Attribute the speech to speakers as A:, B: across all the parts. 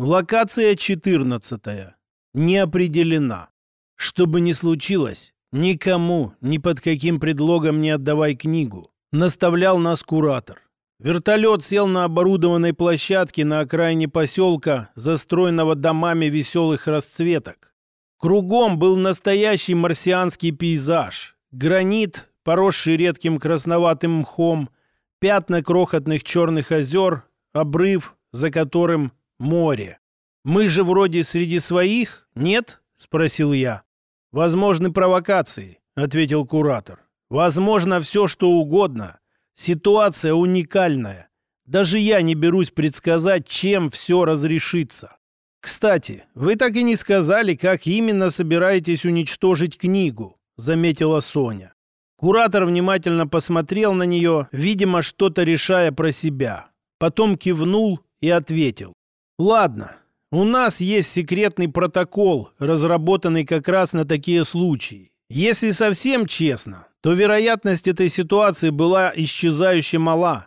A: Локация 14. Не определена. Что бы ни случилось, никому, ни под каким предлогом не отдавай книгу. Наставлял нас куратор. Вертолет сел на оборудованной площадке на окраине поселка, застроенного домами веселых расцветок. Кругом был настоящий марсианский пейзаж. Гранит, поросший редким красноватым мхом, пятна крохотных черных озер, обрыв, за которым море. Мы же вроде среди своих, нет? Спросил я. Возможны провокации, ответил куратор. Возможно все, что угодно. Ситуация уникальная. Даже я не берусь предсказать, чем все разрешится. Кстати, вы так и не сказали, как именно собираетесь уничтожить книгу, заметила Соня. Куратор внимательно посмотрел на нее, видимо, что-то решая про себя. Потом кивнул и ответил. Ладно, у нас есть секретный протокол, разработанный как раз на такие случаи. Если совсем честно, то вероятность этой ситуации была исчезающе мала,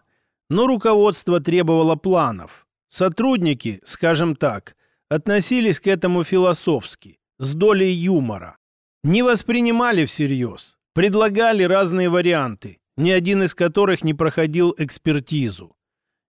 A: но руководство требовало планов. Сотрудники, скажем так, относились к этому философски, с долей юмора. Не воспринимали всерьез, предлагали разные варианты, ни один из которых не проходил экспертизу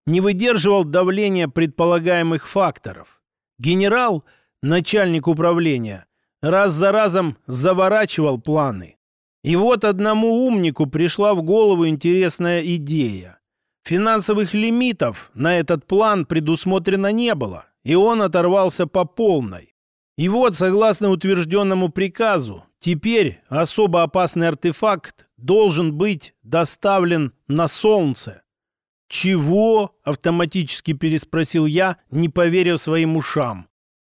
A: не выдерживал давления предполагаемых факторов. Генерал, начальник управления, раз за разом заворачивал планы. И вот одному умнику пришла в голову интересная идея. Финансовых лимитов на этот план предусмотрено не было, и он оторвался по полной. И вот, согласно утвержденному приказу, теперь особо опасный артефакт должен быть доставлен на Солнце. «Чего?» — автоматически переспросил я, не поверив своим ушам.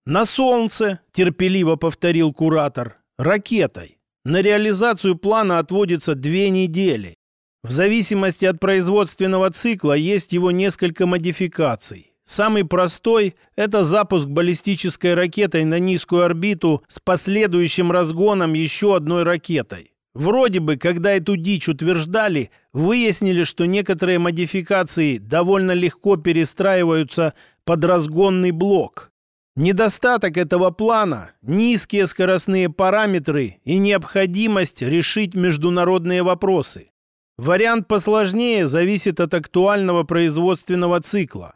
A: «На солнце», — терпеливо повторил куратор, — «ракетой. На реализацию плана отводится две недели. В зависимости от производственного цикла есть его несколько модификаций. Самый простой – это запуск баллистической ракетой на низкую орбиту с последующим разгоном еще одной ракетой. Вроде бы, когда эту дичь утверждали, выяснили, что некоторые модификации довольно легко перестраиваются под разгонный блок. Недостаток этого плана – низкие скоростные параметры и необходимость решить международные вопросы. Вариант посложнее зависит от актуального производственного цикла.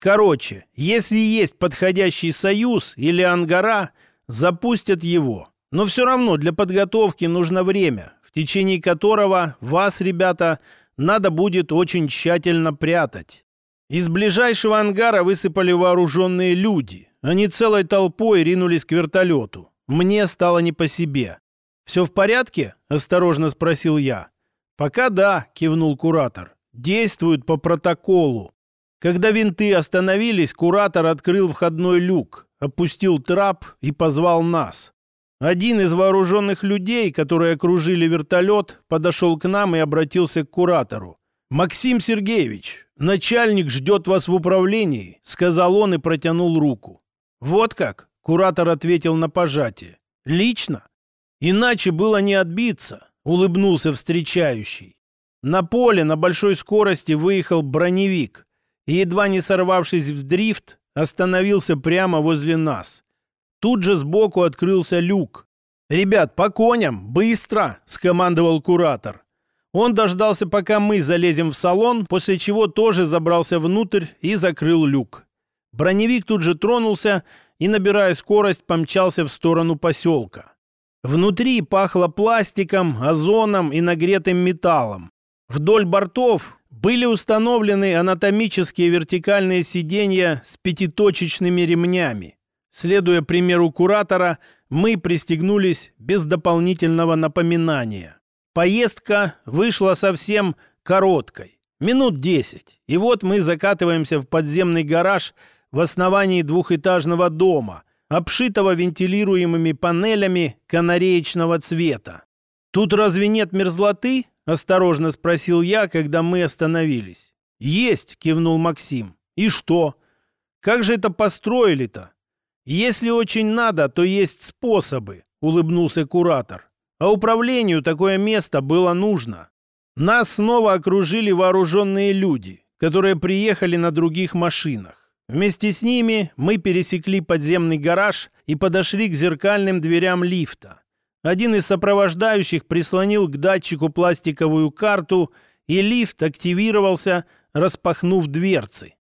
A: Короче, если есть подходящий союз или ангара, запустят его – но все равно для подготовки нужно время, в течение которого вас, ребята, надо будет очень тщательно прятать. Из ближайшего ангара высыпали вооруженные люди. Они целой толпой ринулись к вертолету. Мне стало не по себе. «Все в порядке?» – осторожно спросил я. «Пока да», – кивнул куратор. «Действуют по протоколу». Когда винты остановились, куратор открыл входной люк, опустил трап и позвал нас. Один из вооруженных людей, которые окружили вертолет, подошел к нам и обратился к куратору. «Максим Сергеевич, начальник ждет вас в управлении», — сказал он и протянул руку. «Вот как?» — куратор ответил на пожатие. «Лично? Иначе было не отбиться», — улыбнулся встречающий. На поле на большой скорости выехал броневик и, едва не сорвавшись в дрифт, остановился прямо возле нас. Тут же сбоку открылся люк. «Ребят, по коням! Быстро!» – скомандовал куратор. Он дождался, пока мы залезем в салон, после чего тоже забрался внутрь и закрыл люк. Броневик тут же тронулся и, набирая скорость, помчался в сторону поселка. Внутри пахло пластиком, озоном и нагретым металлом. Вдоль бортов были установлены анатомические вертикальные сиденья с пятиточечными ремнями. Следуя примеру куратора, мы пристегнулись без дополнительного напоминания. Поездка вышла совсем короткой. Минут десять. И вот мы закатываемся в подземный гараж в основании двухэтажного дома, обшитого вентилируемыми панелями канареечного цвета. «Тут разве нет мерзлоты?» – осторожно спросил я, когда мы остановились. «Есть!» – кивнул Максим. «И что? Как же это построили-то? «Если очень надо, то есть способы», — улыбнулся куратор. «А управлению такое место было нужно. Нас снова окружили вооруженные люди, которые приехали на других машинах. Вместе с ними мы пересекли подземный гараж и подошли к зеркальным дверям лифта. Один из сопровождающих прислонил к датчику пластиковую карту, и лифт активировался, распахнув дверцы.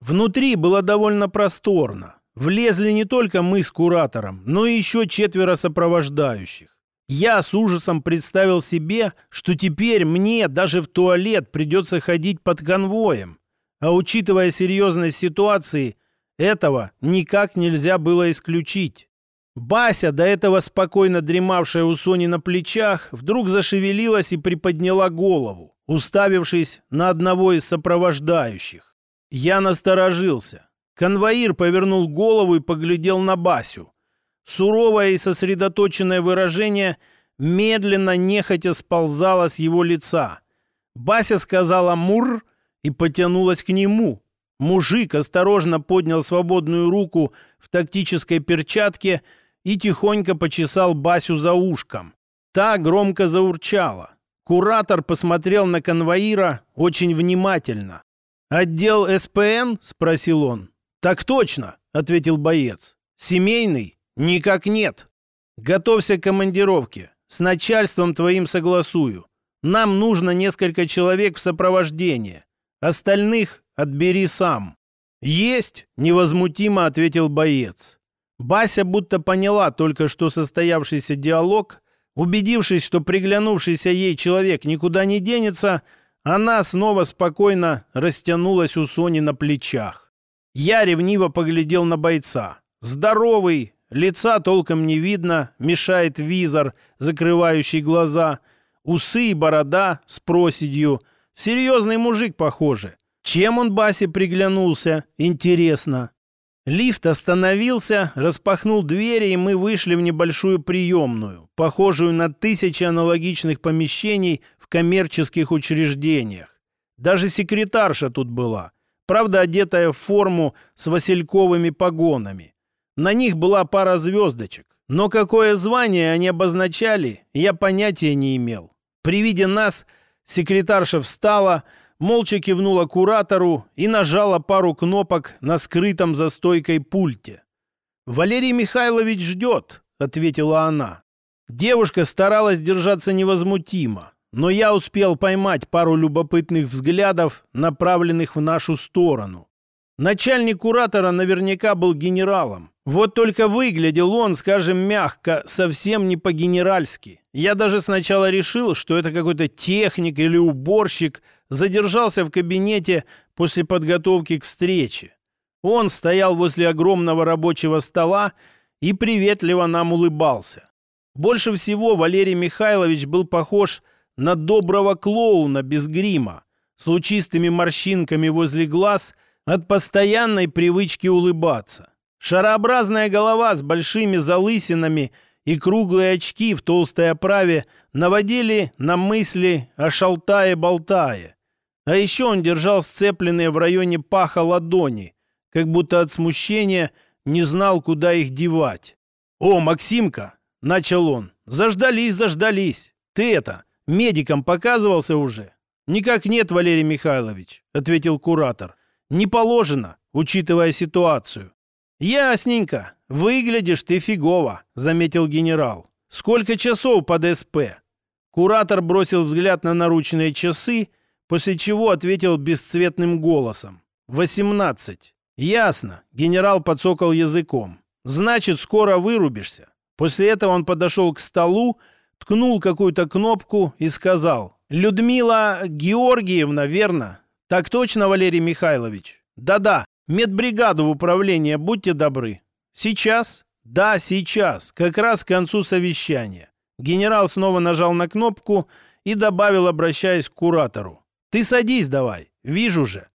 A: Внутри было довольно просторно. Влезли не только мы с куратором, но и еще четверо сопровождающих. Я с ужасом представил себе, что теперь мне даже в туалет придется ходить под конвоем. А учитывая серьезность ситуации, этого никак нельзя было исключить. Бася, до этого спокойно дремавшая у Сони на плечах, вдруг зашевелилась и приподняла голову, уставившись на одного из сопровождающих. Я насторожился. Конвоир повернул голову и поглядел на Басю. Суровое и сосредоточенное выражение медленно, нехотя сползало с его лица. Бася сказала «мур» и потянулась к нему. Мужик осторожно поднял свободную руку в тактической перчатке и тихонько почесал Басю за ушком. Та громко заурчала. Куратор посмотрел на конвоира очень внимательно. «Отдел СПН?» — спросил он. «Так точно», — ответил боец. «Семейный? Никак нет. Готовься к командировке. С начальством твоим согласую. Нам нужно несколько человек в сопровождении. Остальных отбери сам». «Есть!» — невозмутимо ответил боец. Бася будто поняла только что состоявшийся диалог. Убедившись, что приглянувшийся ей человек никуда не денется, она снова спокойно растянулась у Сони на плечах. Я ревниво поглядел на бойца. Здоровый, лица толком не видно, мешает визор, закрывающий глаза, усы и борода с проседью. Серьезный мужик, похоже. Чем он Басе приглянулся, интересно. Лифт остановился, распахнул двери, и мы вышли в небольшую приемную, похожую на тысячи аналогичных помещений в коммерческих учреждениях. Даже секретарша тут была, правда одетая в форму с васильковыми погонами. На них была пара звездочек, но какое звание они обозначали, я понятия не имел. При виде нас секретарша встала, молча кивнула куратору и нажала пару кнопок на скрытом за стойкой пульте. «Валерий Михайлович ждет», — ответила она. Девушка старалась держаться невозмутимо, но я успел поймать пару любопытных взглядов, направленных в нашу сторону. Начальник куратора наверняка был генералом. Вот только выглядел он, скажем мягко, совсем не по-генеральски. Я даже сначала решил, что это какой-то техник или уборщик, задержался в кабинете после подготовки к встрече. Он стоял возле огромного рабочего стола и приветливо нам улыбался. Больше всего Валерий Михайлович был похож на доброго клоуна без грима, с лучистыми морщинками возле глаз от постоянной привычки улыбаться. Шарообразная голова с большими залысинами и круглые очки в толстой оправе наводили на мысли о шалтае-болтае. А еще он держал сцепленные в районе паха ладони, как будто от смущения не знал, куда их девать. «О, Максимка!» — начал он. «Заждались, заждались. Ты это, медикам показывался уже?» «Никак нет, Валерий Михайлович», — ответил куратор. «Не положено, учитывая ситуацию». «Ясненько. Выглядишь ты фигово», — заметил генерал. «Сколько часов под СП?» Куратор бросил взгляд на наручные часы после чего ответил бесцветным голосом. «Восемнадцать». «Ясно», — генерал подсокал языком. «Значит, скоро вырубишься». После этого он подошел к столу, ткнул какую-то кнопку и сказал. «Людмила Георгиевна, верно?» «Так точно, Валерий Михайлович?» «Да-да, медбригаду в управление, будьте добры». «Сейчас?» «Да, сейчас, как раз к концу совещания». Генерал снова нажал на кнопку и добавил, обращаясь к куратору. Ты садись давай, вижу же.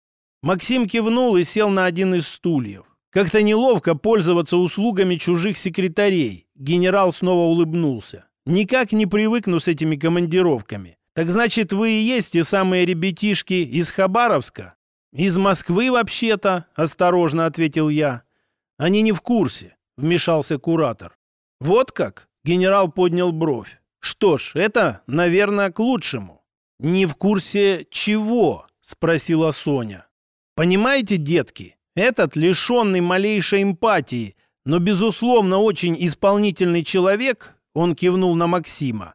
A: Максим кивнул и сел на один из стульев. Как-то неловко пользоваться услугами чужих секретарей. Генерал снова улыбнулся. Никак не привыкну с этими командировками. Так значит, вы и есть те самые ребятишки из Хабаровска? Из Москвы вообще-то, осторожно ответил я. Они не в курсе, вмешался куратор. Вот как? Генерал поднял бровь. Что ж, это, наверное, к лучшему. «Не в курсе чего?» — спросила Соня. «Понимаете, детки, Этот лишенный малейшей эмпатии, но, безусловно, очень исполнительный человек, он кивнул на Максима,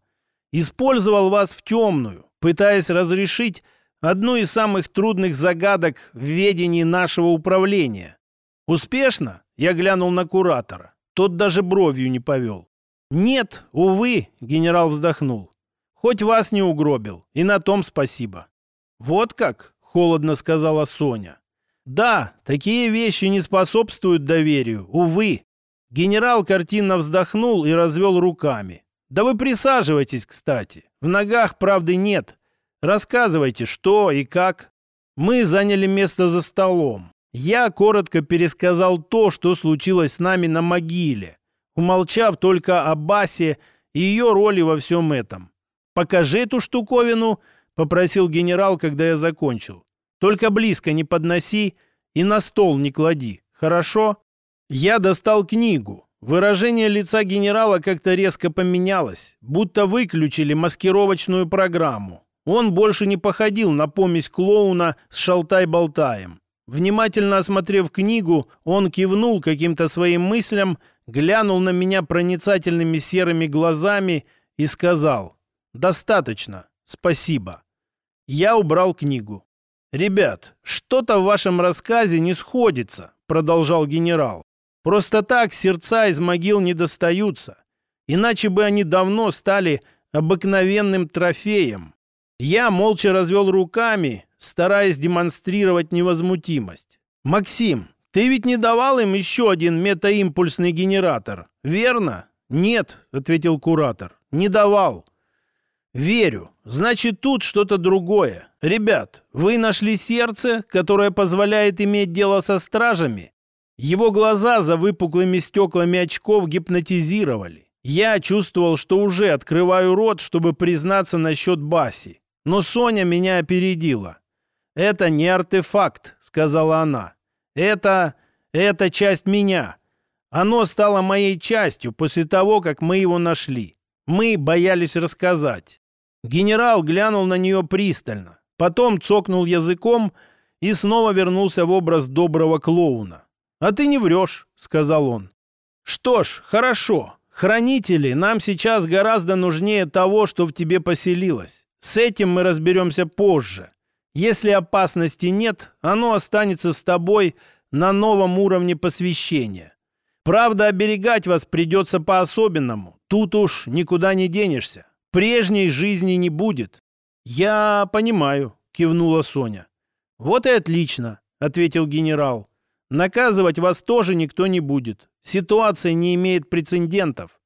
A: использовал вас в темную, пытаясь разрешить одну из самых трудных загадок в ведении нашего управления. Успешно? Я глянул на куратора. Тот даже бровью не повел. «Нет, увы», — генерал вздохнул. «Хоть вас не угробил, и на том спасибо». «Вот как?» — холодно сказала Соня. «Да, такие вещи не способствуют доверию, увы». Генерал картинно вздохнул и развел руками. «Да вы присаживайтесь, кстати. В ногах правды нет. Рассказывайте, что и как». Мы заняли место за столом. Я коротко пересказал то, что случилось с нами на могиле, умолчав только о Басе и ее роли во всем этом. «Покажи эту штуковину», — попросил генерал, когда я закончил. «Только близко не подноси и на стол не клади, хорошо?» Я достал книгу. Выражение лица генерала как-то резко поменялось, будто выключили маскировочную программу. Он больше не походил на помесь клоуна с шалтай-болтаем. Внимательно осмотрев книгу, он кивнул каким-то своим мыслям, глянул на меня проницательными серыми глазами и сказал «Достаточно, спасибо». Я убрал книгу. «Ребят, что-то в вашем рассказе не сходится», — продолжал генерал. «Просто так сердца из могил не достаются, иначе бы они давно стали обыкновенным трофеем». Я молча развел руками, стараясь демонстрировать невозмутимость. «Максим, ты ведь не давал им еще один метаимпульсный генератор, верно?» «Нет», — ответил куратор, — «не давал». «Верю. Значит, тут что-то другое. Ребят, вы нашли сердце, которое позволяет иметь дело со стражами?» Его глаза за выпуклыми стеклами очков гипнотизировали. Я чувствовал, что уже открываю рот, чтобы признаться насчет Баси. Но Соня меня опередила. «Это не артефакт», — сказала она. «Это... это часть меня. Оно стало моей частью после того, как мы его нашли. Мы боялись рассказать». Генерал глянул на нее пристально, потом цокнул языком и снова вернулся в образ доброго клоуна. «А ты не врешь», — сказал он. «Что ж, хорошо. Хранители нам сейчас гораздо нужнее того, что в тебе поселилось. С этим мы разберемся позже. Если опасности нет, оно останется с тобой на новом уровне посвящения. Правда, оберегать вас придется по-особенному. Тут уж никуда не денешься. Прежней жизни не будет. Я понимаю, кивнула Соня. Вот и отлично, ответил генерал. Наказывать вас тоже никто не будет. Ситуация не имеет прецедентов.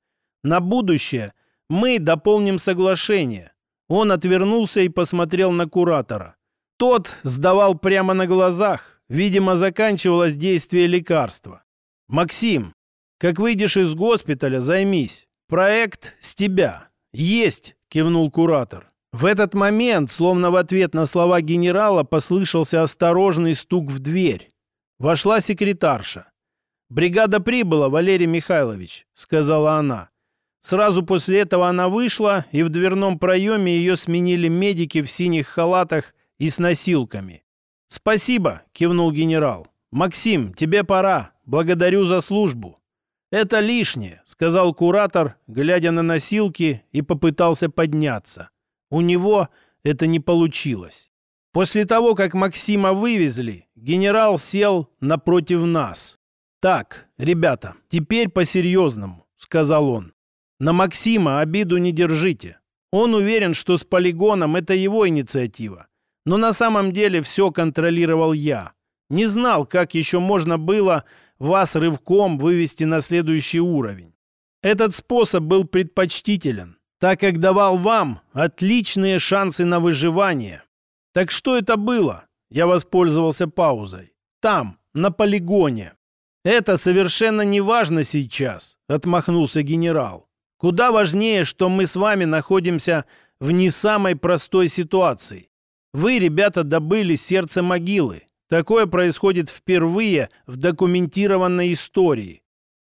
A: На будущее мы дополним соглашение. Он отвернулся и посмотрел на куратора. Тот сдавал прямо на глазах. Видимо, заканчивалось действие лекарства. «Максим, как выйдешь из госпиталя, займись. Проект с тебя». «Есть!» — кивнул куратор. В этот момент, словно в ответ на слова генерала, послышался осторожный стук в дверь. Вошла секретарша. «Бригада прибыла, Валерий Михайлович», — сказала она. Сразу после этого она вышла, и в дверном проеме ее сменили медики в синих халатах и с носилками. «Спасибо», — кивнул генерал. «Максим, тебе пора. Благодарю за службу». «Это лишнее», — сказал куратор, глядя на носилки, и попытался подняться. У него это не получилось. После того, как Максима вывезли, генерал сел напротив нас. «Так, ребята, теперь по-серьезному», — сказал он. «На Максима обиду не держите. Он уверен, что с полигоном это его инициатива. Но на самом деле все контролировал я. Не знал, как еще можно было вас рывком вывести на следующий уровень. Этот способ был предпочтителен, так как давал вам отличные шансы на выживание. Так что это было? Я воспользовался паузой. Там, на полигоне. Это совершенно не важно сейчас, отмахнулся генерал. Куда важнее, что мы с вами находимся в не самой простой ситуации. Вы, ребята, добыли сердце могилы. Такое происходит впервые в документированной истории.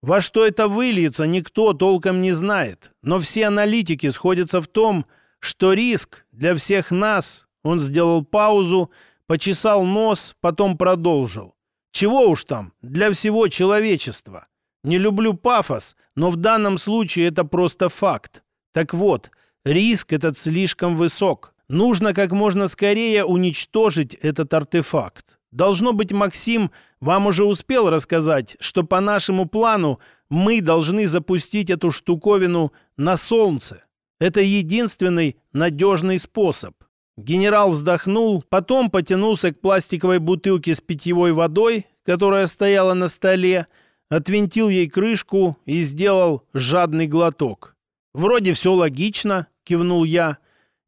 A: Во что это выльется, никто толком не знает. Но все аналитики сходятся в том, что риск для всех нас... Он сделал паузу, почесал нос, потом продолжил. Чего уж там, для всего человечества. Не люблю пафос, но в данном случае это просто факт. Так вот, риск этот слишком высок. Нужно как можно скорее уничтожить этот артефакт. Должно быть, Максим вам уже успел рассказать, что по нашему плану мы должны запустить эту штуковину на Солнце. Это единственный надежный способ. Генерал вздохнул, потом потянулся к пластиковой бутылке с питьевой водой, которая стояла на столе, отвинтил ей крышку и сделал жадный глоток. «Вроде все логично», — кивнул я.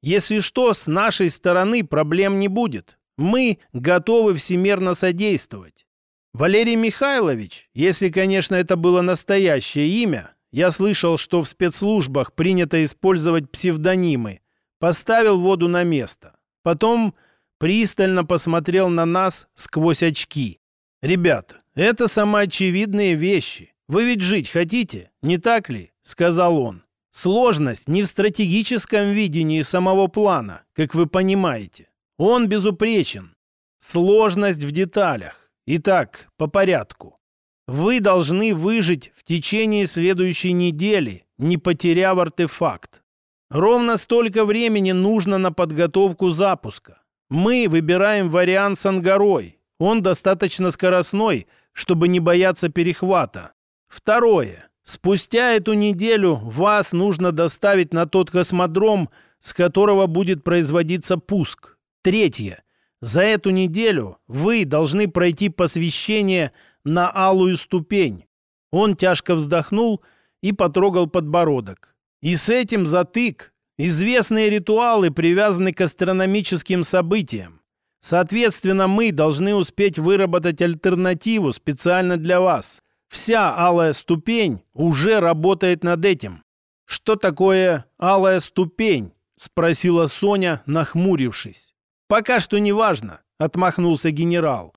A: «Если что, с нашей стороны проблем не будет. Мы готовы всемерно содействовать. Валерий Михайлович, если, конечно, это было настоящее имя, я слышал, что в спецслужбах принято использовать псевдонимы, поставил воду на место. Потом пристально посмотрел на нас сквозь очки. «Ребята, это самоочевидные вещи. Вы ведь жить хотите, не так ли?» — сказал он. «Сложность не в стратегическом видении самого плана, как вы понимаете. Он безупречен. Сложность в деталях. Итак, по порядку. Вы должны выжить в течение следующей недели, не потеряв артефакт. Ровно столько времени нужно на подготовку запуска. Мы выбираем вариант с ангарой. Он достаточно скоростной, чтобы не бояться перехвата. Второе. Спустя эту неделю вас нужно доставить на тот космодром, с которого будет производиться пуск. Третье. За эту неделю вы должны пройти посвящение на алую ступень. Он тяжко вздохнул и потрогал подбородок. И с этим затык. Известные ритуалы привязаны к астрономическим событиям. Соответственно, мы должны успеть выработать альтернативу специально для вас. Вся алая ступень уже работает над этим. Что такое алая ступень? Спросила Соня, нахмурившись. «Пока что не важно», — отмахнулся генерал.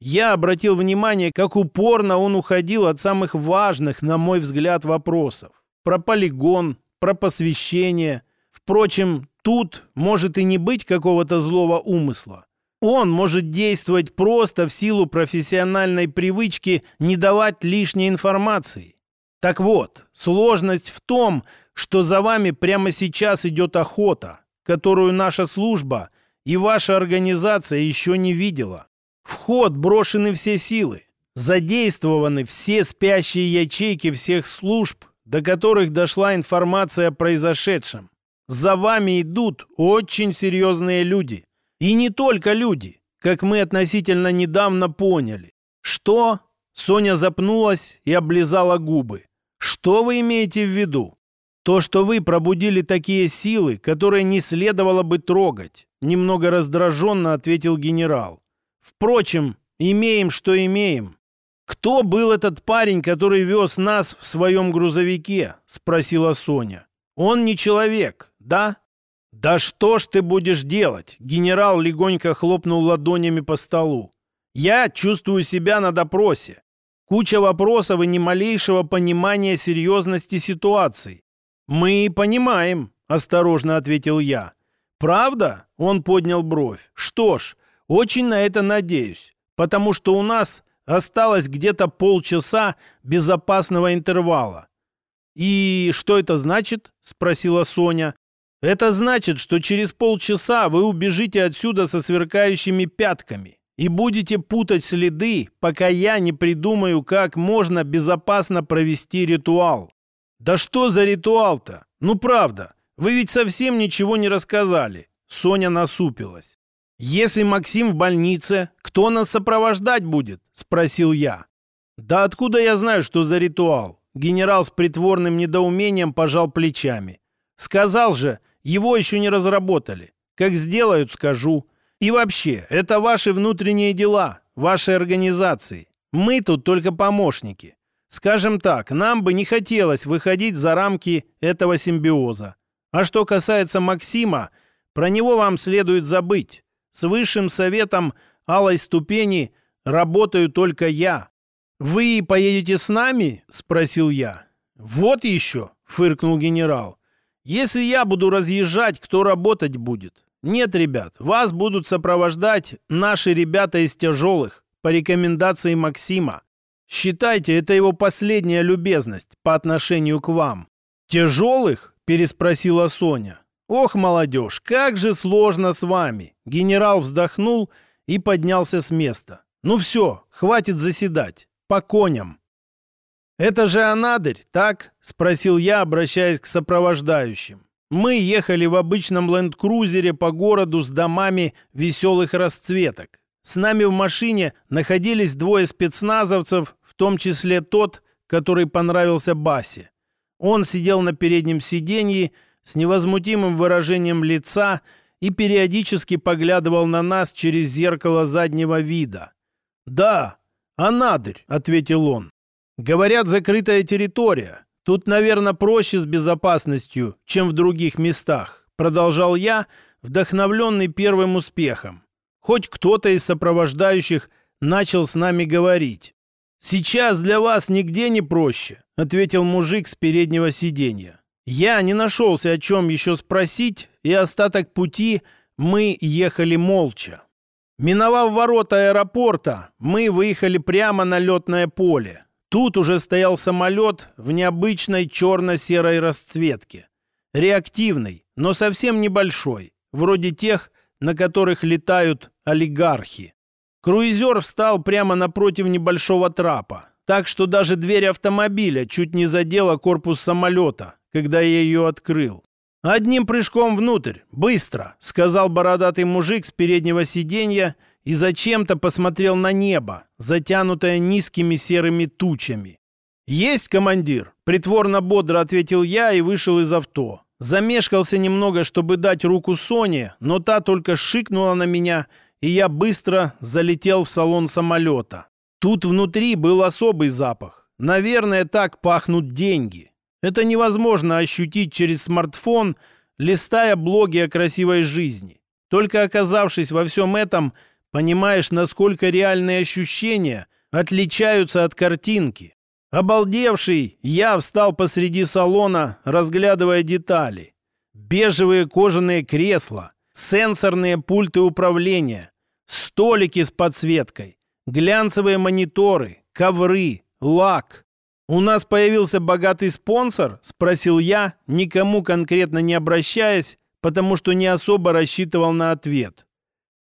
A: Я обратил внимание, как упорно он уходил от самых важных, на мой взгляд, вопросов. Про полигон, про посвящение. Впрочем, тут может и не быть какого-то злого умысла. Он может действовать просто в силу профессиональной привычки не давать лишней информации. Так вот, сложность в том, что за вами прямо сейчас идет охота, которую наша служба – и ваша организация еще не видела. В ход брошены все силы, задействованы все спящие ячейки всех служб, до которых дошла информация о произошедшем. За вами идут очень серьезные люди. И не только люди, как мы относительно недавно поняли. Что? Соня запнулась и облизала губы. Что вы имеете в виду? То, что вы пробудили такие силы, которые не следовало бы трогать. Немного раздраженно ответил генерал. Впрочем, имеем, что имеем. «Кто был этот парень, который вез нас в своем грузовике?» — спросила Соня. «Он не человек, да?» «Да что ж ты будешь делать?» Генерал легонько хлопнул ладонями по столу. «Я чувствую себя на допросе. Куча вопросов и ни малейшего понимания серьезности ситуации». «Мы понимаем», — осторожно ответил я. «Правда?» — он поднял бровь. «Что ж, очень на это надеюсь, потому что у нас осталось где-то полчаса безопасного интервала». «И что это значит?» — спросила Соня. «Это значит, что через полчаса вы убежите отсюда со сверкающими пятками и будете путать следы, пока я не придумаю, как можно безопасно провести ритуал». «Да что за ритуал-то? Ну правда, вы ведь совсем ничего не рассказали. Соня насупилась. «Если Максим в больнице, кто нас сопровождать будет?» — спросил я. «Да откуда я знаю, что за ритуал?» Генерал с притворным недоумением пожал плечами. «Сказал же, его еще не разработали. Как сделают, скажу. И вообще, это ваши внутренние дела, вашей организации. Мы тут только помощники. Скажем так, нам бы не хотелось выходить за рамки этого симбиоза. А что касается Максима, про него вам следует забыть. С высшим советом алой ступени работаю только я. Вы поедете с нами? Спросил я. Вот еще, фыркнул генерал. Если я буду разъезжать, кто работать будет? Нет, ребят, вас будут сопровождать наши ребята из тяжелых, по рекомендации Максима. Считайте, это его последняя любезность по отношению к вам. «Тяжелых?» – переспросила Соня. «Ох, молодежь, как же сложно с вами!» Генерал вздохнул и поднялся с места. «Ну все, хватит заседать. По коням!» «Это же Анадырь, так?» – спросил я, обращаясь к сопровождающим. Мы ехали в обычном ленд-крузере по городу с домами веселых расцветок. С нами в машине находились двое спецназовцев, в том числе тот, который понравился Басе. Он сидел на переднем сиденье с невозмутимым выражением лица и периодически поглядывал на нас через зеркало заднего вида. «Да, Анадырь», — ответил он. «Говорят, закрытая территория. Тут, наверное, проще с безопасностью, чем в других местах», — продолжал я, вдохновленный первым успехом. Хоть кто-то из сопровождающих начал с нами говорить. «Сейчас для вас нигде не проще», — ответил мужик с переднего сиденья. Я не нашелся, о чем еще спросить, и остаток пути мы ехали молча. Миновав ворота аэропорта, мы выехали прямо на летное поле. Тут уже стоял самолет в необычной черно-серой расцветке. Реактивный, но совсем небольшой, вроде тех, на которых летают олигархи. Круизер встал прямо напротив небольшого трапа, так что даже дверь автомобиля чуть не задела корпус самолета, когда я ее открыл. «Одним прыжком внутрь, быстро!» — сказал бородатый мужик с переднего сиденья и зачем-то посмотрел на небо, затянутое низкими серыми тучами. «Есть, командир!» — притворно бодро ответил я и вышел из авто. Замешкался немного, чтобы дать руку Соне, но та только шикнула на меня, и я быстро залетел в салон самолета. Тут внутри был особый запах. Наверное, так пахнут деньги. Это невозможно ощутить через смартфон, листая блоги о красивой жизни. Только оказавшись во всем этом, понимаешь, насколько реальные ощущения отличаются от картинки. Обалдевший, я встал посреди салона, разглядывая детали. Бежевые кожаные кресла, сенсорные пульты управления, столики с подсветкой, глянцевые мониторы, ковры, лак. «У нас появился богатый спонсор?» – спросил я, никому конкретно не обращаясь, потому что не особо рассчитывал на ответ.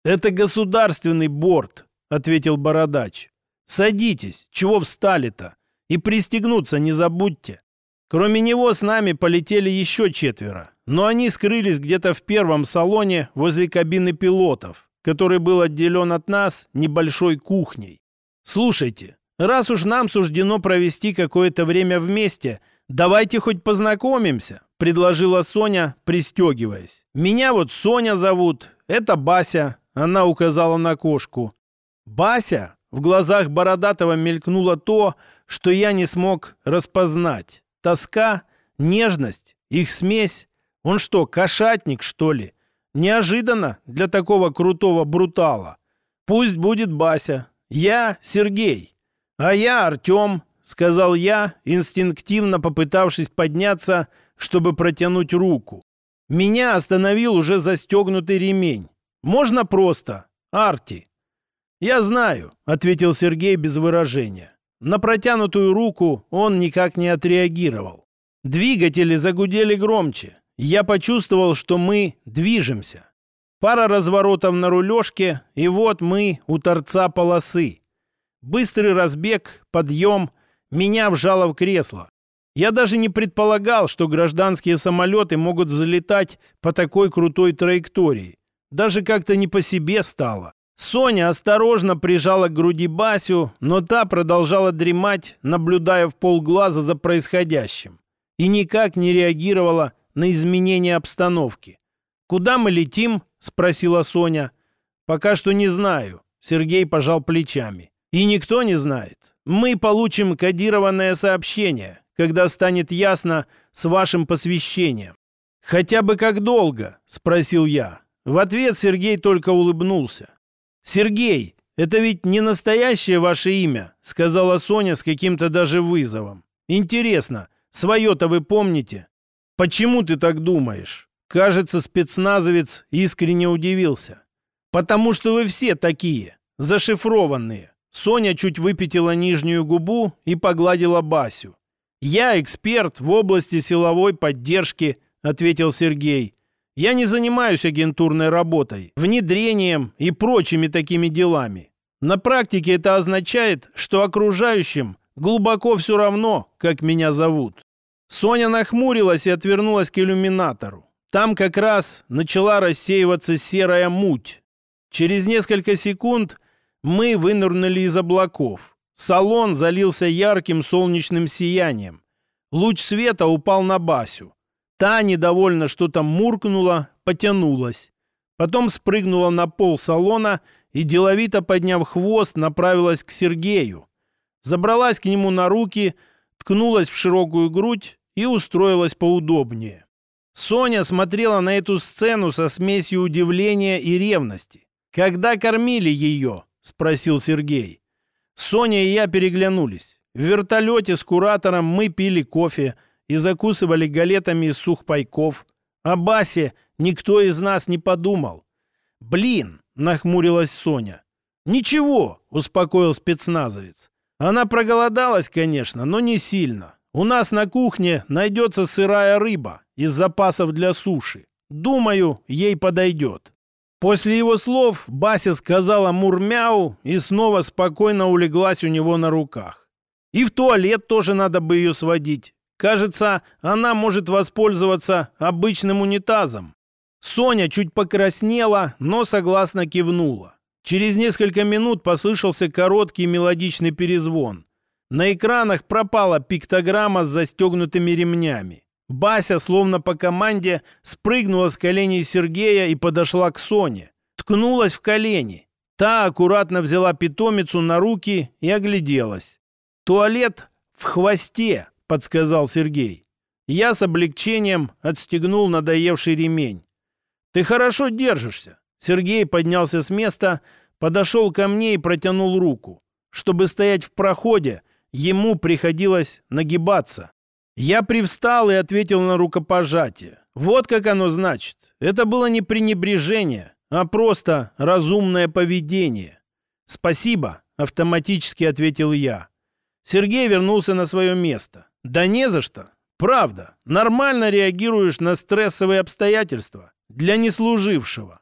A: «Это государственный борт», — ответил бородач. «Садитесь, чего встали-то? И пристегнуться не забудьте». Кроме него с нами полетели еще четверо, но они скрылись где-то в первом салоне возле кабины пилотов, который был отделен от нас небольшой кухней. «Слушайте, раз уж нам суждено провести какое-то время вместе, давайте хоть познакомимся», — предложила Соня, пристегиваясь. «Меня вот Соня зовут, это Бася», — она указала на кошку. «Бася?» В глазах Бородатого мелькнуло то, что я не смог распознать. Тоска, нежность, их смесь. Он что, кошатник, что ли? Неожиданно для такого крутого брутала. Пусть будет Бася. Я Сергей. А я Артем, сказал я, инстинктивно попытавшись подняться, чтобы протянуть руку. Меня остановил уже застегнутый ремень. Можно просто. Арти. Я знаю, ответил Сергей без выражения. На протянутую руку он никак не отреагировал. Двигатели загудели громче. Я почувствовал, что мы движемся. Пара разворотов на рулежке, и вот мы у торца полосы. Быстрый разбег, подъем, меня вжало в кресло. Я даже не предполагал, что гражданские самолеты могут взлетать по такой крутой траектории. Даже как-то не по себе стало. Соня осторожно прижала к груди Басю, но та продолжала дремать, наблюдая в полглаза за происходящим. И никак не реагировала на изменение обстановки. «Куда мы летим?» — спросила Соня. «Пока что не знаю». Сергей пожал плечами. «И никто не знает. Мы получим кодированное сообщение, когда станет ясно с вашим посвящением». «Хотя бы как долго?» — спросил я. В ответ Сергей только улыбнулся. «Сергей, это ведь не настоящее ваше имя», — сказала Соня с каким-то даже вызовом. «Интересно, свое-то вы помните?» «Почему ты так думаешь?» Кажется, спецназовец искренне удивился. «Потому что вы все такие, зашифрованные. Соня чуть выпятила нижнюю губу и погладила Басю. «Я эксперт в области силовой поддержки», — ответил Сергей. «Я не занимаюсь агентурной работой, внедрением и прочими такими делами. На практике это означает, что окружающим глубоко все равно, как меня зовут». Соня нахмурилась и отвернулась к иллюминатору. Там как раз начала рассеиваться серая муть. Через несколько секунд мы вынырнули из облаков. Салон залился ярким солнечным сиянием. Луч света упал на Басю. Та недовольно что-то муркнула, потянулась. Потом спрыгнула на пол салона и, деловито подняв хвост, направилась к Сергею. Забралась к нему на руки, ткнулась в широкую грудь и устроилась поудобнее. Соня смотрела на эту сцену со смесью удивления и ревности. «Когда кормили ее?» — спросил Сергей. Соня и я переглянулись. В вертолете с куратором мы пили кофе и закусывали галетами из сухпайков. О Басе никто из нас не подумал. «Блин!» — нахмурилась Соня. «Ничего!» — успокоил спецназовец. Она проголодалась, конечно, но не сильно. У нас на кухне найдется сырая рыба из запасов для суши. Думаю, ей подойдет. После его слов Бася сказала мурмяу и снова спокойно улеглась у него на руках. И в туалет тоже надо бы ее сводить. Кажется, она может воспользоваться обычным унитазом. Соня чуть покраснела, но согласно кивнула. Через несколько минут послышался короткий мелодичный перезвон. На экранах пропала пиктограмма с застегнутыми ремнями. Бася, словно по команде, спрыгнула с коленей Сергея и подошла к Соне. Ткнулась в колени. Та аккуратно взяла питомицу на руки и огляделась. «Туалет в хвосте», — подсказал Сергей. Я с облегчением отстегнул надоевший ремень. «Ты хорошо держишься». Сергей поднялся с места, подошел ко мне и протянул руку. Чтобы стоять в проходе, ему приходилось нагибаться. Я привстал и ответил на рукопожатие. Вот как оно значит. Это было не пренебрежение, а просто разумное поведение. «Спасибо», — автоматически ответил я. Сергей вернулся на свое место. «Да не за что. Правда, нормально реагируешь на стрессовые обстоятельства для неслужившего».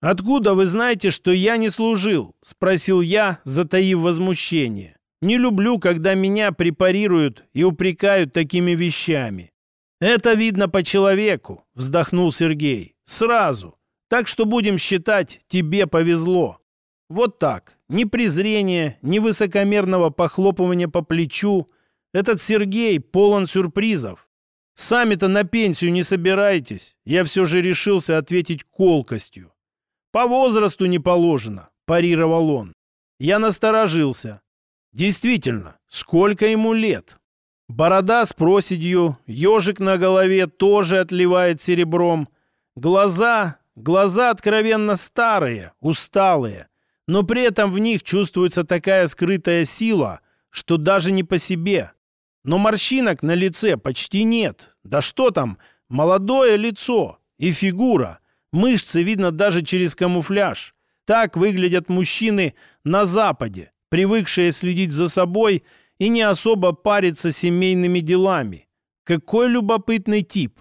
A: «Откуда вы знаете, что я не служил?» — спросил я, затаив возмущение. Не люблю, когда меня препарируют и упрекают такими вещами. Это видно по человеку, вздохнул Сергей. Сразу. Так что будем считать, тебе повезло. Вот так. Ни презрения, ни высокомерного похлопывания по плечу. Этот Сергей полон сюрпризов. Сами-то на пенсию не собираетесь. Я все же решился ответить колкостью. По возрасту не положено, парировал он. Я насторожился. Действительно, сколько ему лет? Борода с проседью, ежик на голове тоже отливает серебром. Глаза, глаза откровенно старые, усталые, но при этом в них чувствуется такая скрытая сила, что даже не по себе. Но морщинок на лице почти нет. Да что там, молодое лицо и фигура. Мышцы видно даже через камуфляж. Так выглядят мужчины на Западе, привыкшая следить за собой и не особо париться семейными делами. Какой любопытный тип.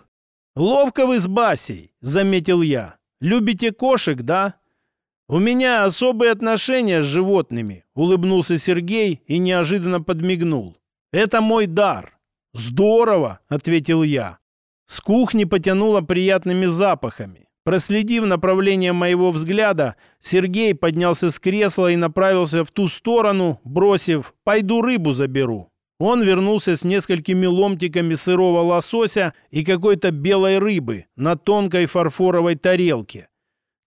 A: «Ловко вы с Басей», — заметил я. «Любите кошек, да?» «У меня особые отношения с животными», — улыбнулся Сергей и неожиданно подмигнул. «Это мой дар». «Здорово», — ответил я. С кухни потянуло приятными запахами. Проследив направление моего взгляда, Сергей поднялся с кресла и направился в ту сторону, бросив «пойду рыбу заберу». Он вернулся с несколькими ломтиками сырого лосося и какой-то белой рыбы на тонкой фарфоровой тарелке.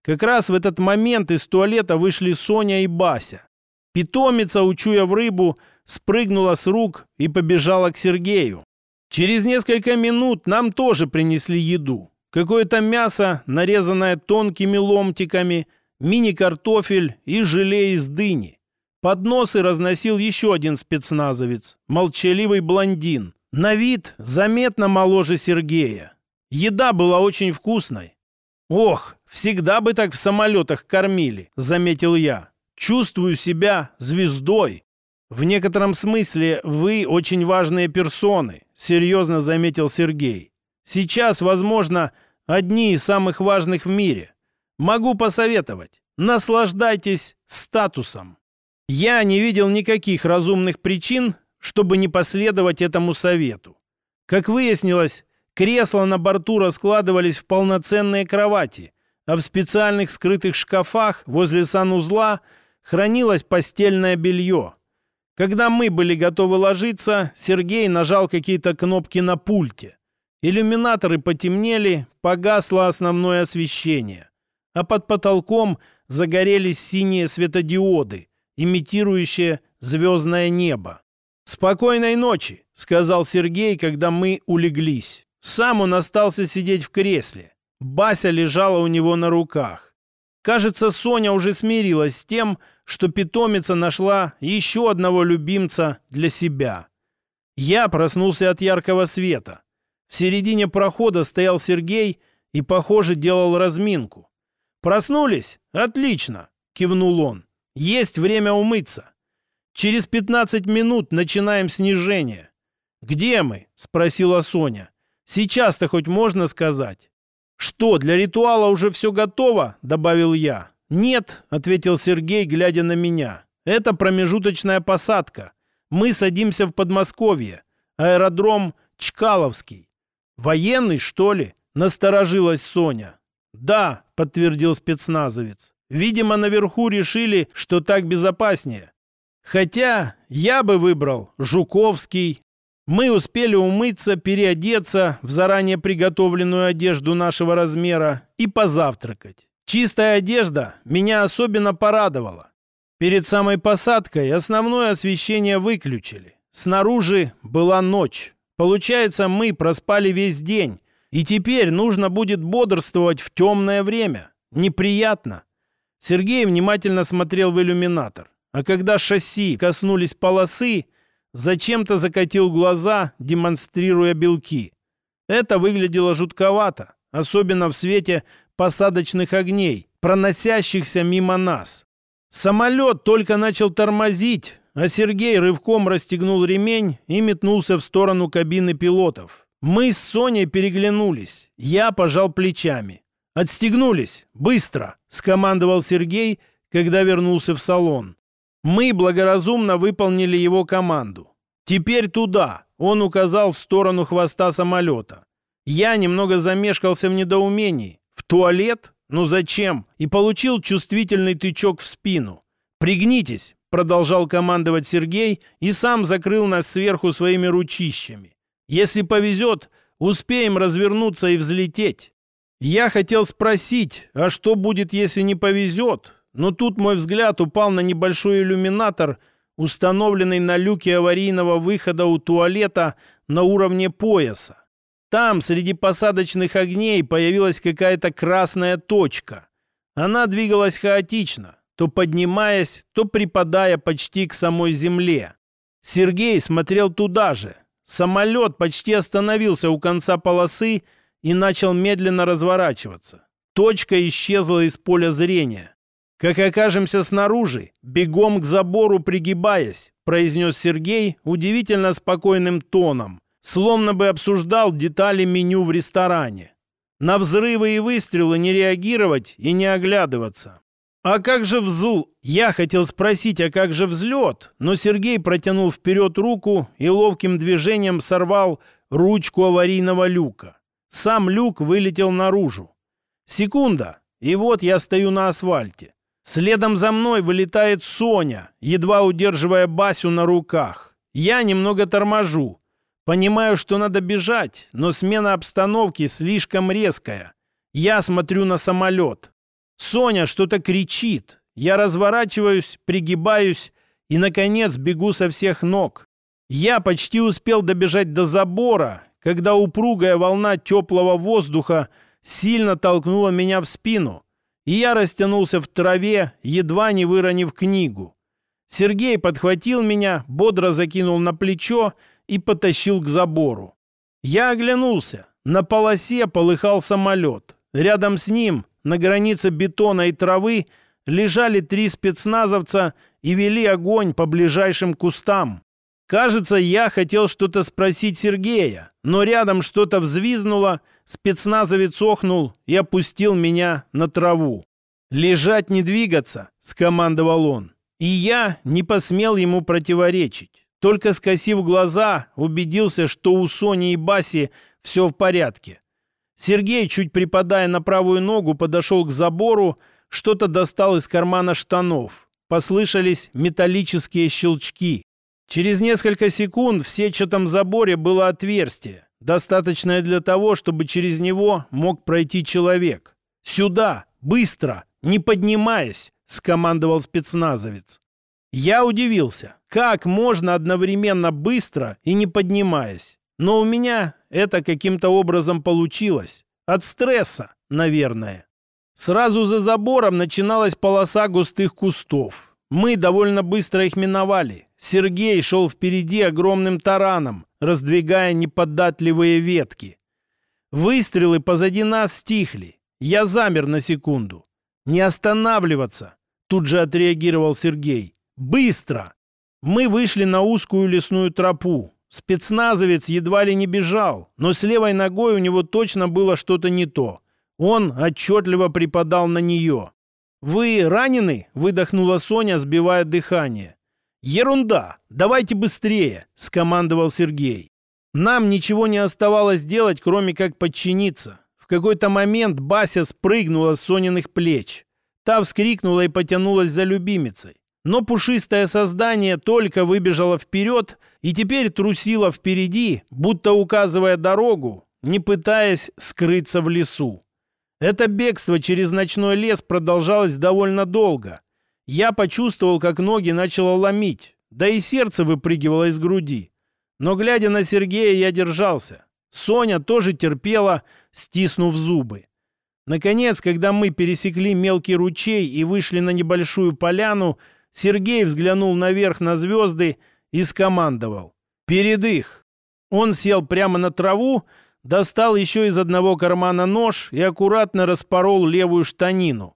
A: Как раз в этот момент из туалета вышли Соня и Бася. Питомица, учуяв рыбу, спрыгнула с рук и побежала к Сергею. Через несколько минут нам тоже принесли еду. Какое-то мясо, нарезанное тонкими ломтиками, мини-картофель и желе из дыни. Подносы разносил еще один спецназовец, молчаливый блондин. На вид заметно моложе Сергея. Еда была очень вкусной. «Ох, всегда бы так в самолетах кормили», — заметил я. чувствую себя звездой. В некотором смысле вы очень важные персоны, серьезно заметил Сергей. Сейчас, возможно, одни из самых важных в мире. Могу посоветовать. Наслаждайтесь статусом. Я не видел никаких разумных причин, чтобы не последовать этому совету. Как выяснилось, кресла на борту раскладывались в полноценные кровати, а в специальных скрытых шкафах возле санузла хранилось постельное белье. Когда мы были готовы ложиться, Сергей нажал какие-то кнопки на пульте. Иллюминаторы потемнели, погасло основное освещение, а под потолком загорелись синие светодиоды, имитирующие звездное небо. «Спокойной ночи», — сказал Сергей, когда мы улеглись. Сам он остался сидеть в кресле. Бася лежала у него на руках. Кажется, Соня уже смирилась с тем, что питомица нашла еще одного любимца для себя. Я проснулся от яркого света. В середине прохода стоял Сергей и, похоже, делал разминку. «Проснулись? Отлично!» — кивнул он. «Есть время умыться. Через 15 минут начинаем снижение». «Где мы?» — спросила Соня. «Сейчас-то хоть можно сказать?» «Что, для ритуала уже все готово?» — добавил я. «Нет», — ответил Сергей, глядя на меня. «Это промежуточная посадка. Мы садимся в Подмосковье. Аэродром Чкаловский». «Военный, что ли?» — насторожилась Соня. «Да», — подтвердил спецназовец. «Видимо, наверху решили, что так безопаснее. Хотя я бы выбрал Жуковский, мы успели умыться, переодеться в заранее приготовленную одежду нашего размера и позавтракать. Чистая одежда меня особенно порадовала. Перед самой посадкой основное освещение выключили. Снаружи была ночь. Получается, мы проспали весь день, и теперь нужно будет бодрствовать в темное время. Неприятно. Сергей внимательно смотрел в иллюминатор. А когда шасси коснулись полосы, зачем-то закатил глаза, демонстрируя белки. Это выглядело жутковато, особенно в свете посадочных огней, проносящихся мимо нас. Самолет только начал тормозить, а Сергей рывком расстегнул ремень и метнулся в сторону кабины пилотов. Мы с Соней переглянулись. Я пожал плечами. «Отстегнулись! Быстро!» — скомандовал Сергей, когда вернулся в салон. Мы благоразумно выполнили его команду. «Теперь туда!» — он указал в сторону хвоста самолета. Я немного замешкался в недоумении. «В туалет? Ну зачем?» И получил чувствительный тычок в спину. «Пригнитесь!» — продолжал командовать Сергей и сам закрыл нас сверху своими ручищами. «Если повезет, успеем развернуться и взлететь». Я хотел спросить, а что будет, если не повезет? Но тут мой взгляд упал на небольшой иллюминатор, установленный на люке аварийного выхода у туалета на уровне пояса. Там, среди посадочных огней, появилась какая-то красная точка. Она двигалась хаотично, то поднимаясь, то припадая почти к самой земле. Сергей смотрел туда же. Самолет почти остановился у конца полосы и начал медленно разворачиваться. Точка исчезла из поля зрения. «Как окажемся снаружи, бегом к забору пригибаясь», произнес Сергей удивительно спокойным тоном, словно бы обсуждал детали меню в ресторане. На взрывы и выстрелы не реагировать и не оглядываться. «А как же взл?» Я хотел спросить, а как же взлет? Но Сергей протянул вперед руку и ловким движением сорвал ручку аварийного люка. Сам люк вылетел наружу. Секунда, и вот я стою на асфальте. Следом за мной вылетает Соня, едва удерживая Басю на руках. Я немного торможу. Понимаю, что надо бежать, но смена обстановки слишком резкая. Я смотрю на самолет. Соня что-то кричит. Я разворачиваюсь, пригибаюсь и, наконец, бегу со всех ног. Я почти успел добежать до забора, когда упругая волна теплого воздуха сильно толкнула меня в спину и я растянулся в траве, едва не выронив книгу. Сергей подхватил меня, бодро закинул на плечо и потащил к забору. Я оглянулся. На полосе полыхал самолет. Рядом с ним, на границе бетона и травы, лежали три спецназовца и вели огонь по ближайшим кустам. Кажется, я хотел что-то спросить Сергея, но рядом что-то взвизнуло, спецназовец охнул и опустил меня на траву. «Лежать, не двигаться», — скомандовал он. И я не посмел ему противоречить. Только скосив глаза, убедился, что у Сони и Баси все в порядке. Сергей, чуть припадая на правую ногу, подошел к забору, что-то достал из кармана штанов. Послышались металлические щелчки. Через несколько секунд в сетчатом заборе было отверстие, достаточное для того, чтобы через него мог пройти человек. «Сюда! Быстро! Не поднимаясь!» — скомандовал спецназовец. Я удивился, как можно одновременно быстро и не поднимаясь. Но у меня это каким-то образом получилось. От стресса, наверное. Сразу за забором начиналась полоса густых кустов. Мы довольно быстро их миновали. Сергей шел впереди огромным тараном, раздвигая неподатливые ветки. Выстрелы позади нас стихли. Я замер на секунду. «Не останавливаться!» Тут же отреагировал Сергей. «Быстро!» Мы вышли на узкую лесную тропу. Спецназовец едва ли не бежал, но с левой ногой у него точно было что-то не то. Он отчетливо припадал на нее. «Вы ранены?» — выдохнула Соня, сбивая дыхание. «Ерунда! Давайте быстрее!» — скомандовал Сергей. Нам ничего не оставалось делать, кроме как подчиниться. В какой-то момент Бася спрыгнула с Сониных плеч. Та вскрикнула и потянулась за любимицей. Но пушистое создание только выбежало вперед и теперь трусило впереди, будто указывая дорогу, не пытаясь скрыться в лесу. Это бегство через ночной лес продолжалось довольно долго. Я почувствовал, как ноги начало ломить, да и сердце выпрыгивало из груди. Но, глядя на Сергея, я держался. Соня тоже терпела, стиснув зубы. Наконец, когда мы пересекли мелкий ручей и вышли на небольшую поляну, Сергей взглянул наверх на звезды и скомандовал. «Перед их!» Он сел прямо на траву, достал еще из одного кармана нож и аккуратно распорол левую штанину.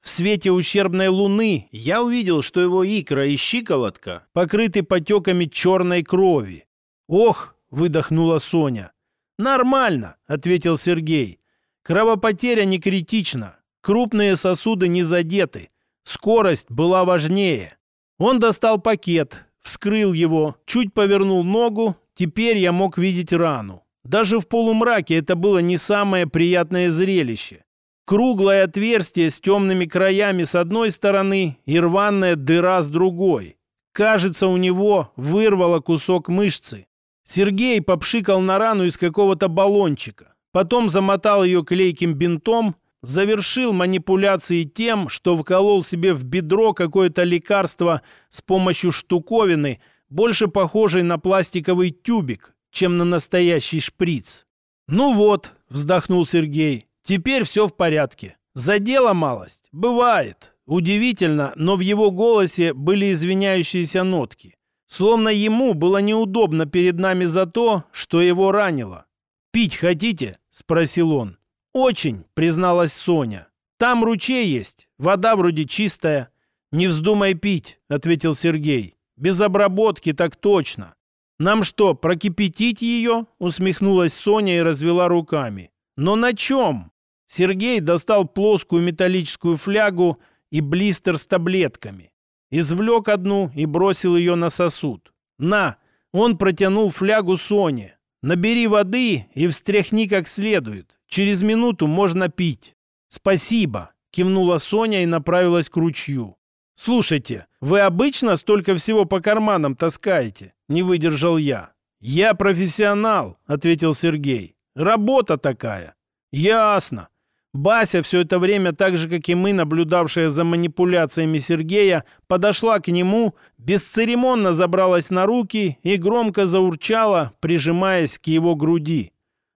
A: В свете ущербной луны я увидел, что его икра и щиколотка покрыты потеками черной крови. «Ох!» — выдохнула Соня. «Нормально!» — ответил Сергей. «Кровопотеря не критична. Крупные сосуды не задеты. Скорость была важнее. Он достал пакет, вскрыл его, чуть повернул ногу. Теперь я мог видеть рану. Даже в полумраке это было не самое приятное зрелище. Круглое отверстие с темными краями с одной стороны и рваная дыра с другой. Кажется, у него вырвало кусок мышцы. Сергей попшикал на рану из какого-то баллончика. Потом замотал ее клейким бинтом, завершил манипуляции тем, что вколол себе в бедро какое-то лекарство с помощью штуковины, больше похожей на пластиковый тюбик, чем на настоящий шприц. «Ну вот», — вздохнул Сергей, — «теперь все в порядке. Задела малость? Бывает». Удивительно, но в его голосе были извиняющиеся нотки. Словно ему было неудобно перед нами за то, что его ранило. «Пить хотите?» — спросил он. «Очень», — призналась Соня. «Там ручей есть, вода вроде чистая». «Не вздумай пить», — ответил Сергей. «Без обработки так точно». «Нам что, прокипятить ее?» — усмехнулась Соня и развела руками. «Но на чем?» Сергей достал плоскую металлическую флягу и блистер с таблетками. Извлек одну и бросил ее на сосуд. «На!» Он протянул флягу Соне. «Набери воды и встряхни как следует. Через минуту можно пить». «Спасибо», — кивнула Соня и направилась к ручью. «Слушайте, вы обычно столько всего по карманам таскаете?» — не выдержал я. «Я профессионал», — ответил Сергей. «Работа такая». «Ясно». Бася все это время, так же, как и мы, наблюдавшая за манипуляциями Сергея, подошла к нему, бесцеремонно забралась на руки и громко заурчала, прижимаясь к его груди.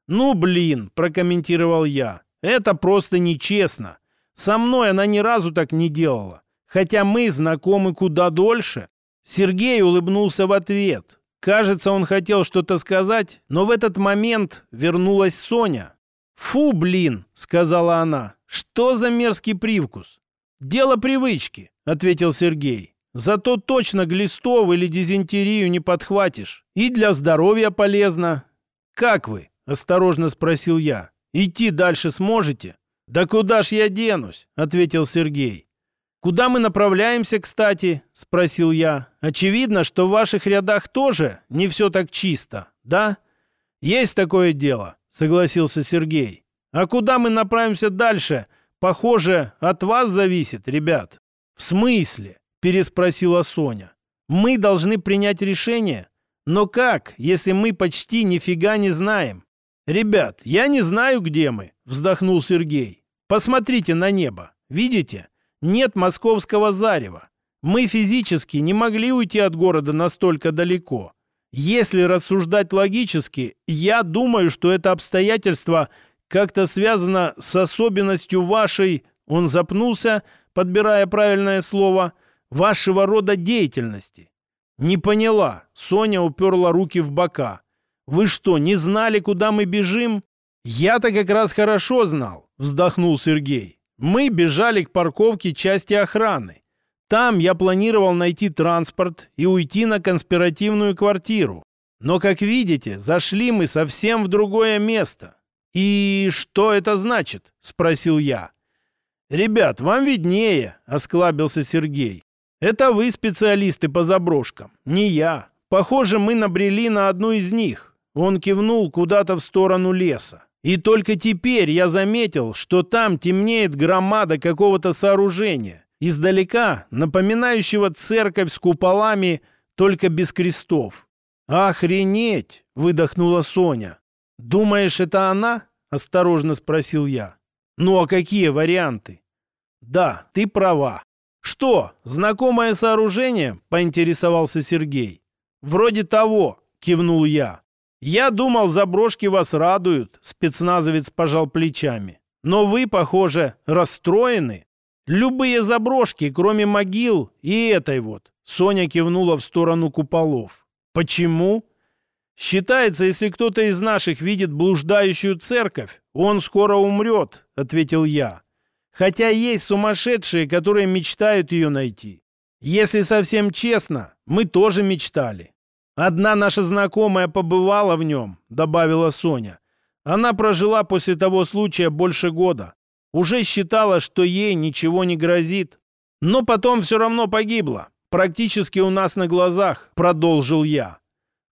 A: «Ну, блин», — прокомментировал я, — «это просто нечестно. Со мной она ни разу так не делала, хотя мы знакомы куда дольше». Сергей улыбнулся в ответ. Кажется, он хотел что-то сказать, но в этот момент вернулась Соня. «Фу, блин», — сказала она, — «что за мерзкий привкус?» «Дело привычки», — ответил Сергей. «Зато точно глистов или дизентерию не подхватишь. И для здоровья полезно». «Как вы?» — осторожно спросил я. «Идти дальше сможете?» «Да куда ж я денусь?» — ответил Сергей. «Куда мы направляемся, кстати?» — спросил я. «Очевидно, что в ваших рядах тоже не все так чисто, да?» «Есть такое дело», — согласился Сергей. «А куда мы направимся дальше? Похоже, от вас зависит, ребят». «В смысле?» — переспросила Соня. «Мы должны принять решение. Но как, если мы почти нифига не знаем?» «Ребят, я не знаю, где мы», — вздохнул Сергей. «Посмотрите на небо. Видите? Нет московского зарева. Мы физически не могли уйти от города настолько далеко. Если рассуждать логически, я думаю, что это обстоятельство как-то связано с особенностью вашей, он запнулся, подбирая правильное слово, вашего рода деятельности. Не поняла. Соня уперла руки в бока. Вы что, не знали, куда мы бежим? Я-то как раз хорошо знал, вздохнул Сергей. Мы бежали к парковке части охраны. Там я планировал найти транспорт и уйти на конспиративную квартиру. Но, как видите, зашли мы совсем в другое место. «И что это значит?» — спросил я. «Ребят, вам виднее», — осклабился Сергей. «Это вы специалисты по заброшкам, не я. Похоже, мы набрели на одну из них». Он кивнул куда-то в сторону леса. И только теперь я заметил, что там темнеет громада какого-то сооружения издалека напоминающего церковь с куполами, только без крестов. «Охренеть!» — выдохнула Соня. «Думаешь, это она?» — осторожно спросил я. «Ну а какие варианты?» «Да, ты права». «Что, знакомое сооружение?» — поинтересовался Сергей. «Вроде того», — кивнул я. «Я думал, заброшки вас радуют», — спецназовец пожал плечами. «Но вы, похоже, расстроены». Любые заброшки, кроме могил и этой вот. Соня кивнула в сторону куполов. Почему? Считается, если кто-то из наших видит блуждающую церковь, он скоро умрет, ответил я. Хотя есть сумасшедшие, которые мечтают ее найти. Если совсем честно, мы тоже мечтали. Одна наша знакомая побывала в нем, добавила Соня. Она прожила после того случая больше года. Уже считала, что ей ничего не грозит. Но потом все равно погибла. Практически у нас на глазах, продолжил я.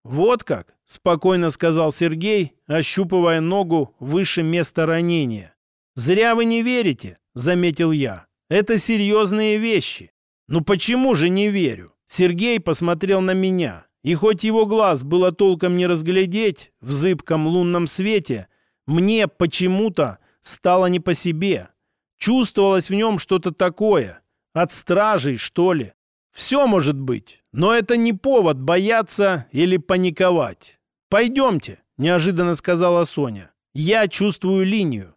A: Вот как, спокойно сказал Сергей, ощупывая ногу выше места ранения. Зря вы не верите, заметил я. Это серьезные вещи. Ну почему же не верю? Сергей посмотрел на меня. И хоть его глаз было толком не разглядеть в зыбком лунном свете, мне почему-то стало не по себе. Чувствовалось в нем что-то такое. От стражей, что ли. Все может быть, но это не повод бояться или паниковать. «Пойдемте», — неожиданно сказала Соня. «Я чувствую линию».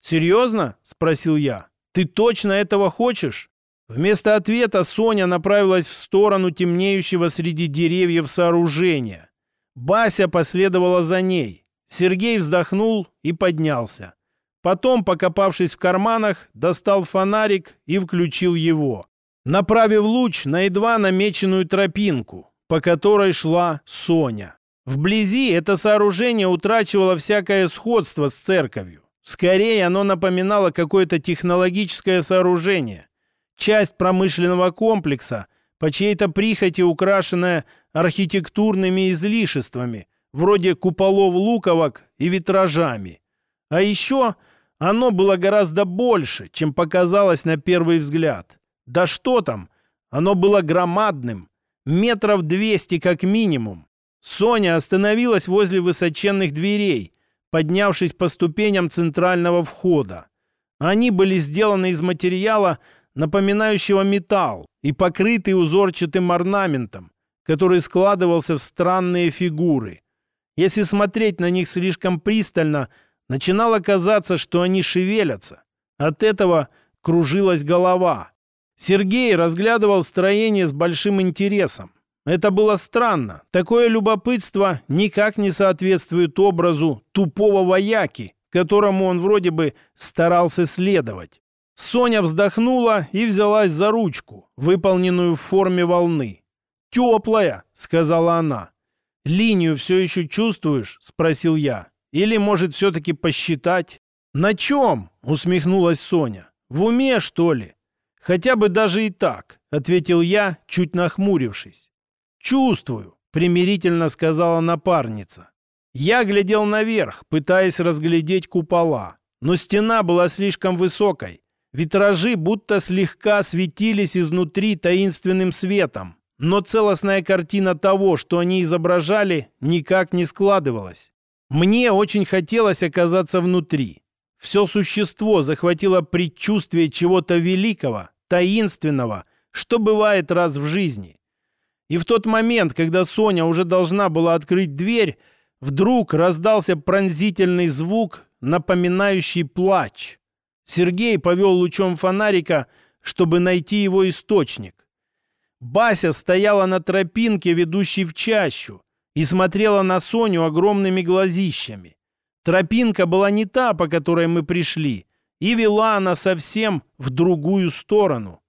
A: «Серьезно?» — спросил я. «Ты точно этого хочешь?» Вместо ответа Соня направилась в сторону темнеющего среди деревьев сооружения. Бася последовала за ней. Сергей вздохнул и поднялся. Потом, покопавшись в карманах, достал фонарик и включил его, направив луч на едва намеченную тропинку, по которой шла Соня. Вблизи это сооружение утрачивало всякое сходство с церковью. Скорее, оно напоминало какое-то технологическое сооружение, часть промышленного комплекса, по чьей-то прихоти украшенная архитектурными излишествами, вроде куполов-луковок и витражами. А еще оно было гораздо больше, чем показалось на первый взгляд. Да что там, оно было громадным, метров двести как минимум. Соня остановилась возле высоченных дверей, поднявшись по ступеням центрального входа. Они были сделаны из материала, напоминающего металл, и покрыты узорчатым орнаментом, который складывался в странные фигуры. Если смотреть на них слишком пристально – Начинало казаться, что они шевелятся. От этого кружилась голова. Сергей разглядывал строение с большим интересом. Это было странно. Такое любопытство никак не соответствует образу тупого вояки, которому он вроде бы старался следовать. Соня вздохнула и взялась за ручку, выполненную в форме волны. «Теплая», — сказала она. «Линию все еще чувствуешь?» — спросил я. «Или, может, все-таки посчитать?» «На чем?» — усмехнулась Соня. «В уме, что ли?» «Хотя бы даже и так», — ответил я, чуть нахмурившись. «Чувствую», — примирительно сказала напарница. Я глядел наверх, пытаясь разглядеть купола, но стена была слишком высокой. Витражи будто слегка светились изнутри таинственным светом, но целостная картина того, что они изображали, никак не складывалась. Мне очень хотелось оказаться внутри. Все существо захватило предчувствие чего-то великого, таинственного, что бывает раз в жизни. И в тот момент, когда Соня уже должна была открыть дверь, вдруг раздался пронзительный звук, напоминающий плач. Сергей повел лучом фонарика, чтобы найти его источник. Бася стояла на тропинке, ведущей в чащу, и смотрела на Соню огромными глазищами. Тропинка была не та, по которой мы пришли, и вела она совсем в другую сторону.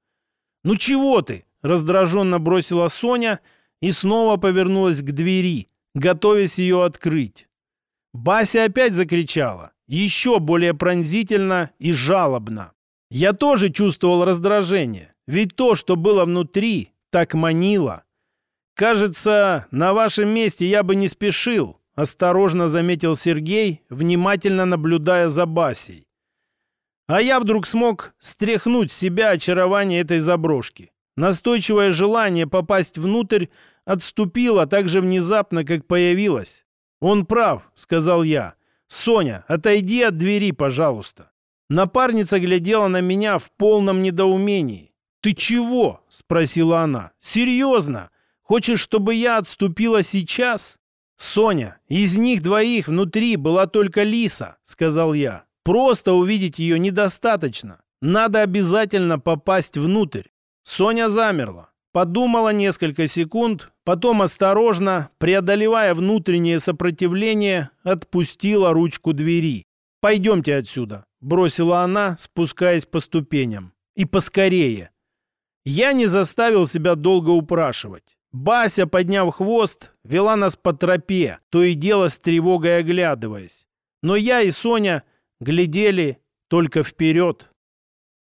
A: «Ну чего ты?» — раздраженно бросила Соня и снова повернулась к двери, готовясь ее открыть. Бася опять закричала, еще более пронзительно и жалобно. Я тоже чувствовал раздражение, ведь то, что было внутри, так манило. «Кажется, на вашем месте я бы не спешил», — осторожно заметил Сергей, внимательно наблюдая за Басей. А я вдруг смог стряхнуть с себя очарование этой заброшки. Настойчивое желание попасть внутрь отступило так же внезапно, как появилось. «Он прав», — сказал я. «Соня, отойди от двери, пожалуйста». Напарница глядела на меня в полном недоумении. «Ты чего?» — спросила она. «Серьезно? Хочешь, чтобы я отступила сейчас?» «Соня, из них двоих внутри была только Лиса», — сказал я. «Просто увидеть ее недостаточно. Надо обязательно попасть внутрь». Соня замерла, подумала несколько секунд, потом осторожно, преодолевая внутреннее сопротивление, отпустила ручку двери. «Пойдемте отсюда», — бросила она, спускаясь по ступеням. «И поскорее». Я не заставил себя долго упрашивать. Бася, подняв хвост, вела нас по тропе, то и дело с тревогой оглядываясь. Но я и Соня глядели только вперед.